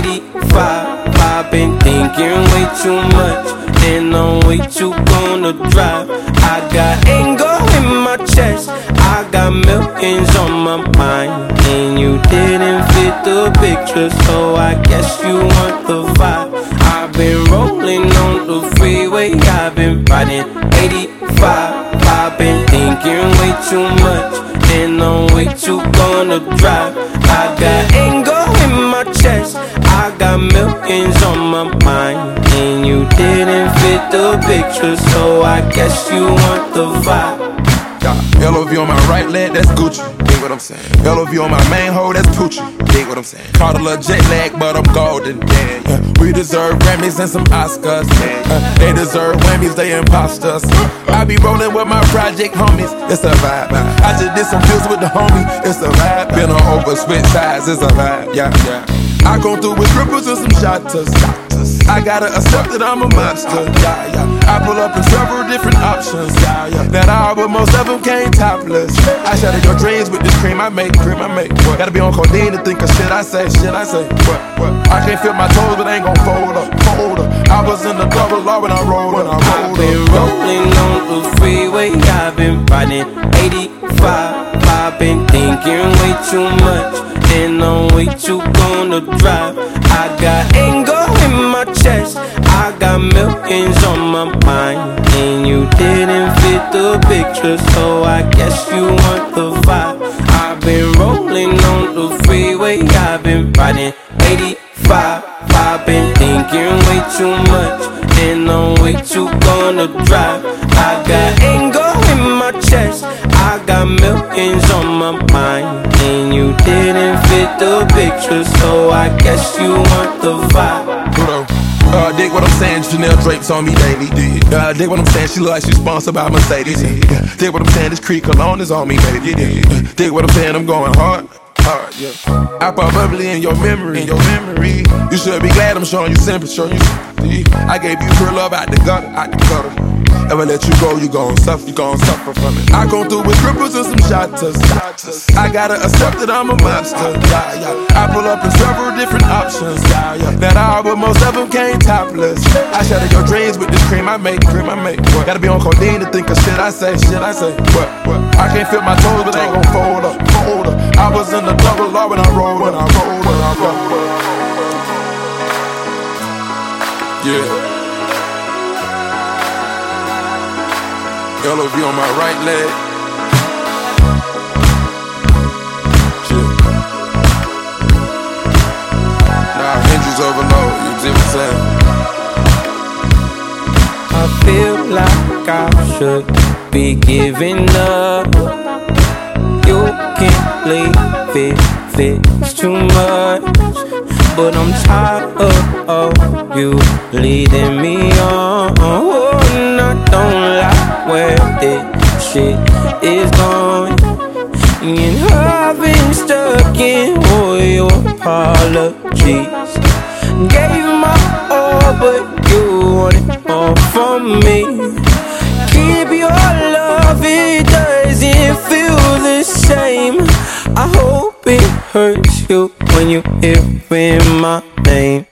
85. I've been thinking way too much, and I'm way too gonna drive. I got anger in my chest, I got millions on my mind, and you didn't fit the picture, so I guess you want the vibe. I've been rolling on the freeway, I've been riding 85. I've been thinking way too much, and I'm way too gonna drive. I got anger in my chest, I got millions on my mind, and you didn't fit the picture, so I guess you want the vibe. Yeah. LOV on my right leg, that's Gucci. Dig what I'm saying. LOV on my main hoe, that's Poochie. Dig what I'm saying. Caught a little jet lag, but I'm golden. Yeah, yeah. We deserve Grammys and some Oscars. Uh, they deserve Whammies, they imposters. I be rolling with my project homies. It's a vibe. I just did some deals with the homie. It's a vibe. Been on over switch sides. It's a vibe. Yeah, yeah. I come through with cripples and some shotters. I gotta accept that I'm a monster. Yeah, yeah. I pull up in several different options. Yeah, yeah. That all, but most of them came topless. I shatter your dreams with this cream I make, cream I make. What? Gotta be on codeine to think of shit I say, shit I say. What? What? I can't feel my toes, but I ain't gon' fold up, fold up. I was in the double law when I rolled, when I rolled I've been up. rolling on the freeway, I've been riding 85. I've been thinking way too much, and I'm way too gonna drive. I got anger in my chest, I got millions on my mind, and you didn't the picture, so I guess you want the vibe. I've been rolling on the freeway, I've been riding 85. I've been thinking way too much, and I'm way too gonna drive. I got anger in my chest, I got millions on my mind, and you didn't fit the picture, so I guess you want the vibe. Dig what I'm saying, Chanel drapes on me daily. Dig. Uh, dig what I'm saying, she look like she's sponsored by Mercedes. Yeah. Dig what I'm saying, this Creed cologne is on me, baby. Yeah. Dig what I'm saying, I'm going hard. Hard, yeah. I pop bubbly in your memory, in your memory. You should be glad I'm showing you sympathy. I gave you pure love out the gutter, out the gutter. Ever let you go, you gon' suffer, you gon' suffer from it. I come through with cripples and some shotters. I gotta accept that I'm a monster. Yeah, yeah. I pull up in several different options. Yeah, yeah. That all, but most of them came topless. I shatter your dreams with this cream I make, cream I make. What? Gotta be on codeine to think of shit I say, shit I say. What? What? I can't feel my toes, but they gon' fold up, fold up. I was in the double I rolled, when I rolled, LOV on my right leg. Shit. Nah, hinges overload, you see what I'm saying? I feel like I should be giving up. You can't leave it, it's too much. But I'm tired of you leading me on. Shit is gone. And I've been stuck in all your apologies. Gave my all, but you wanted more from me. Keep your love, it doesn't feel the same. I hope it hurts you when you hear my name.